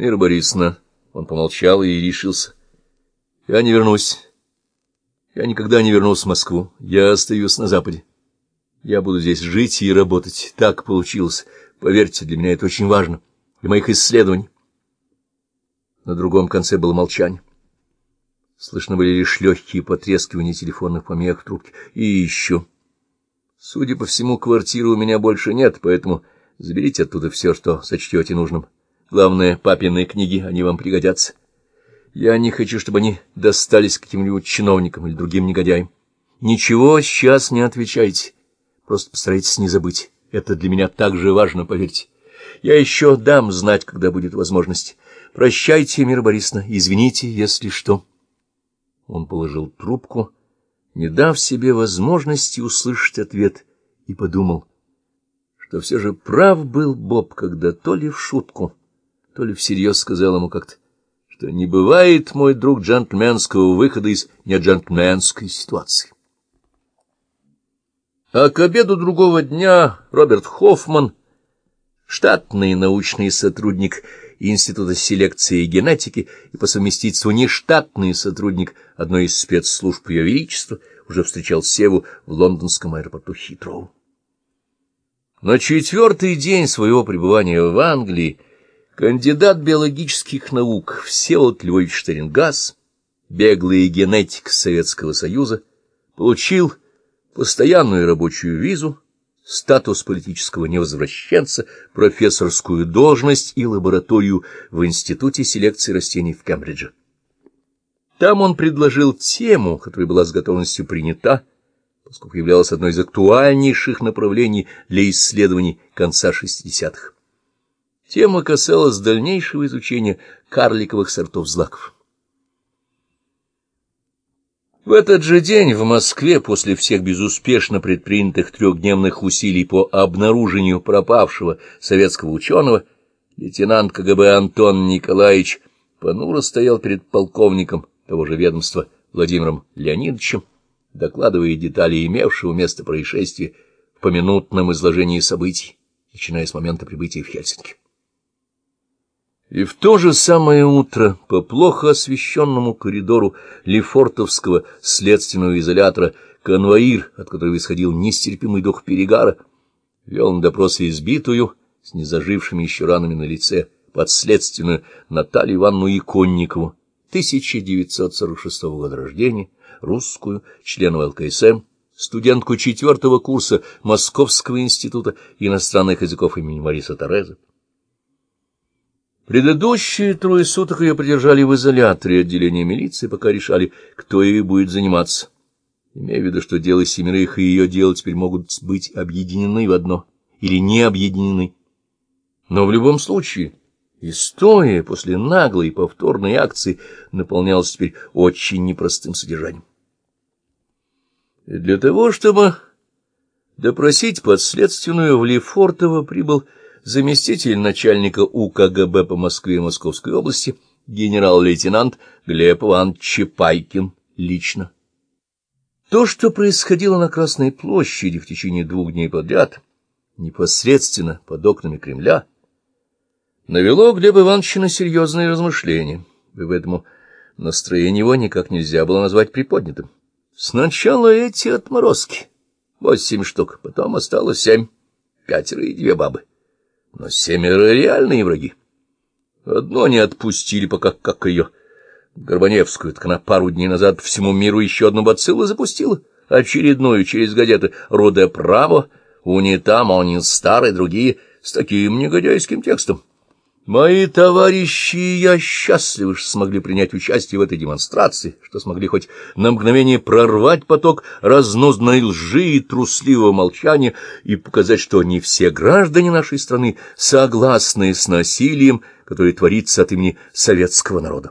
Мира Борисовна, он помолчал и решился. Я не вернусь. Я никогда не вернусь в Москву. Я остаюсь на Западе. Я буду здесь жить и работать. Так получилось. Поверьте, для меня это очень важно. Для моих исследований. На другом конце было молчание. Слышно были лишь легкие потрескивания телефонных помех в трубке. И еще. Судя по всему, квартиры у меня больше нет, поэтому заберите оттуда все, что сочтете нужным. Главное, папины книги, они вам пригодятся. Я не хочу, чтобы они достались каким-нибудь чиновникам или другим негодяям. Ничего сейчас не отвечайте. Просто постарайтесь не забыть. Это для меня так же важно, поверьте. Я еще дам знать, когда будет возможность. Прощайте, Мира Борисовна, извините, если что. Он положил трубку, не дав себе возможности услышать ответ, и подумал, что все же прав был Боб, когда то ли в шутку, то ли всерьез сказал ему как-то, что не бывает, мой друг, джентльменского выхода из неджентльменской ситуации. А к обеду другого дня Роберт Хоффман, штатный научный сотрудник Института селекции и генетики и по совместительству нештатный сотрудник одной из спецслужб Ее Величества, уже встречал Севу в лондонском аэропорту Хитроу. На четвертый день своего пребывания в Англии Кандидат биологических наук Всеволод Львович Штерингас, беглый генетик Советского Союза, получил постоянную рабочую визу, статус политического невозвращенца, профессорскую должность и лабораторию в Институте селекции растений в Кембридже. Там он предложил тему, которая была с готовностью принята, поскольку являлась одной из актуальнейших направлений для исследований конца 60-х. Тема касалась дальнейшего изучения карликовых сортов злаков. В этот же день в Москве, после всех безуспешно предпринятых трехдневных усилий по обнаружению пропавшего советского ученого, лейтенант КГБ Антон Николаевич понуро стоял перед полковником того же ведомства Владимиром Леонидовичем, докладывая детали имевшего место происшествия в поминутном изложении событий, начиная с момента прибытия в Хельсинки. И в то же самое утро по плохо освещенному коридору Лефортовского следственного изолятора конвоир, от которого исходил нестерпимый дух перегара, вел на допрос избитую, с незажившими еще ранами на лице, подследственную Наталью Ивановну Иконникову, 1946 года рождения, русскую, члену ЛКСМ, студентку четвертого курса Московского института иностранных языков имени Мариса Тореза. Предыдущие трое суток ее продержали в изоляторе отделения милиции, пока решали, кто ей будет заниматься. Имея в виду, что дело семерых и ее дело теперь могут быть объединены в одно или не объединены. Но в любом случае история после наглой повторной акции наполнялась теперь очень непростым содержанием. И для того, чтобы допросить подследственную в Лефортово, прибыл заместитель начальника УКГБ по Москве и Московской области, генерал-лейтенант Глеб Иванович Чапайкин лично. То, что происходило на Красной площади в течение двух дней подряд, непосредственно под окнами Кремля, навело Глеба Ивановича на серьезные размышления, и поэтому настроение его никак нельзя было назвать приподнятым. Сначала эти отморозки, восемь штук, потом осталось семь, пятеро и две бабы но семеро реальные враги. Одно не отпустили пока, как ее, Горбаневскую, так она пару дней назад всему миру еще одну бациллу запустила, очередную через газеты «Руде право», «Унитам», «Онин старый», другие с таким негодяйским текстом. Мои товарищи и я счастливы, что смогли принять участие в этой демонстрации, что смогли хоть на мгновение прорвать поток разнозной лжи и трусливого молчания и показать, что не все граждане нашей страны согласны с насилием, которое творится от имени советского народа.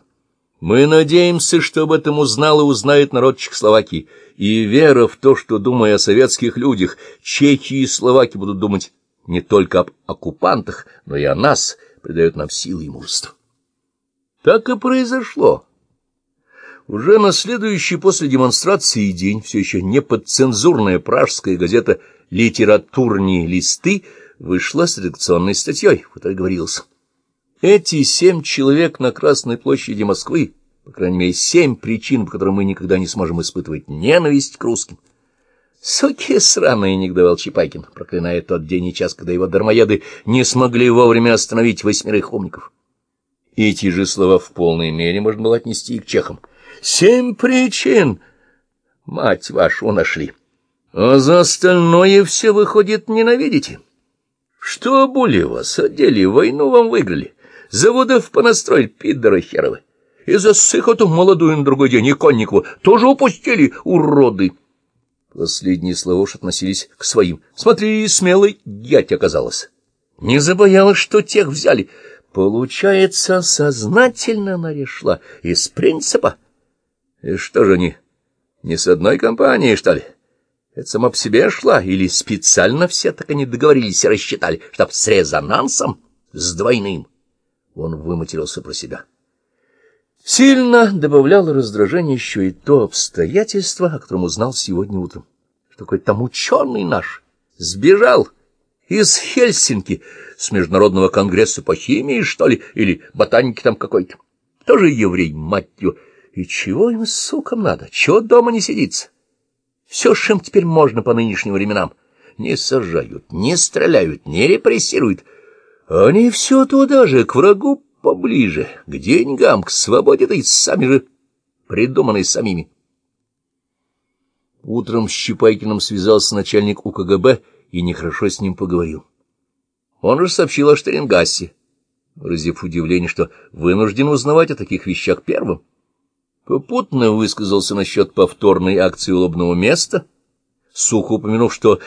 Мы надеемся, что об этом узнал и узнает народ Чехословакии, и вера в то, что, думая о советских людях, чехи и словаки будут думать не только об оккупантах, но и о нас – придает нам силы и мужество. Так и произошло. Уже на следующий после демонстрации день все еще не подцензурная пражская газета «Литературные листы» вышла с редакционной статьей, в которой говорилось Эти семь человек на Красной площади Москвы, по крайней мере, семь причин, по которым мы никогда не сможем испытывать ненависть к русским. Соки сраные, негодовал Чапайкин, проклиная тот день и час, когда его дармоеды не смогли вовремя остановить восьмерых умников. Эти же слова в полной мере можно было отнести и к чехам. «Семь причин! Мать вашу нашли! А за остальное все, выходит, ненавидите. Что более вас одели, войну вам выиграли, заводов понастроили, пидоры херовы, и за сыхоту молодую на другой день и Конникову тоже упустили, уроды!» Последние слова уж относились к своим. «Смотри, смелый дядь оказалась. Не забоялась, что тех взяли». Получается, сознательно она решила, из принципа. И что же они, не с одной компанией, что ли? Это сама по себе шла, или специально все так они договорились и рассчитали, чтоб с резонансом, с двойным? Он выматерился про себя. Сильно добавляло раздражение еще и то обстоятельство, о котором узнал сегодня утром, что какой-то там ученый наш сбежал из Хельсинки, с Международного конгресса по химии, что ли, или ботаники там какой-то. Тоже еврей, мать ее. И чего им, сукам, надо? Чего дома не сидится? Все, чем теперь можно по нынешним временам. Не сажают, не стреляют, не репрессируют. Они все туда же, к врагу поближе, к деньгам, к свободе, да и сами же придуманные самими. Утром с Щепайкиным связался начальник УКГБ и нехорошо с ним поговорил. Он же сообщил о Штерингассе, выразив удивление, что вынужден узнавать о таких вещах первым. Попутно высказался насчет повторной акции лобного места, сухо упомянув, что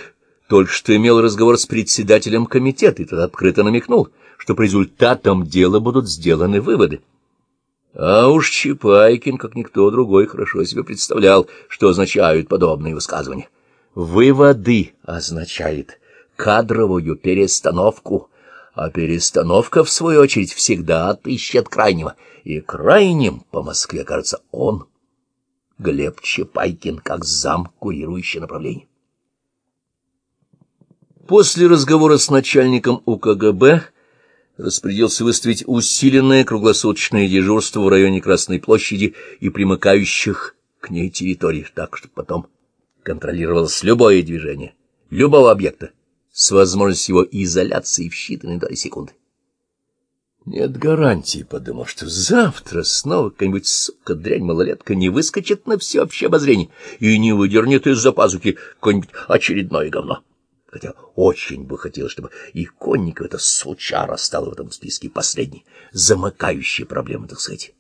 только что имел разговор с председателем комитета, и тот открыто намекнул, что по результатам дела будут сделаны выводы. А уж Чапайкин, как никто другой, хорошо себе представлял, что означают подобные высказывания. «Выводы» означает кадровую перестановку, а перестановка, в свою очередь, всегда отыщет крайнего, и крайним по Москве, кажется, он, Глеб Чапайкин, как зам, курирующий направление. После разговора с начальником УКГБ распорядился выставить усиленное круглосуточное дежурство в районе Красной площади и примыкающих к ней территорий, так, чтобы потом контролировалось любое движение любого объекта с возможностью его изоляции в считанные доли секунды. Нет гарантии, подумал, что завтра снова какая-нибудь сука дрянь-малолетка не выскочит на всеобщее обозрение и не выдернет из-за пазухи какое-нибудь очередное говно. Хотя очень бы хотелось, чтобы и Конников, эта сучара, стала в этом списке последней, замыкающей проблемы, так сказать.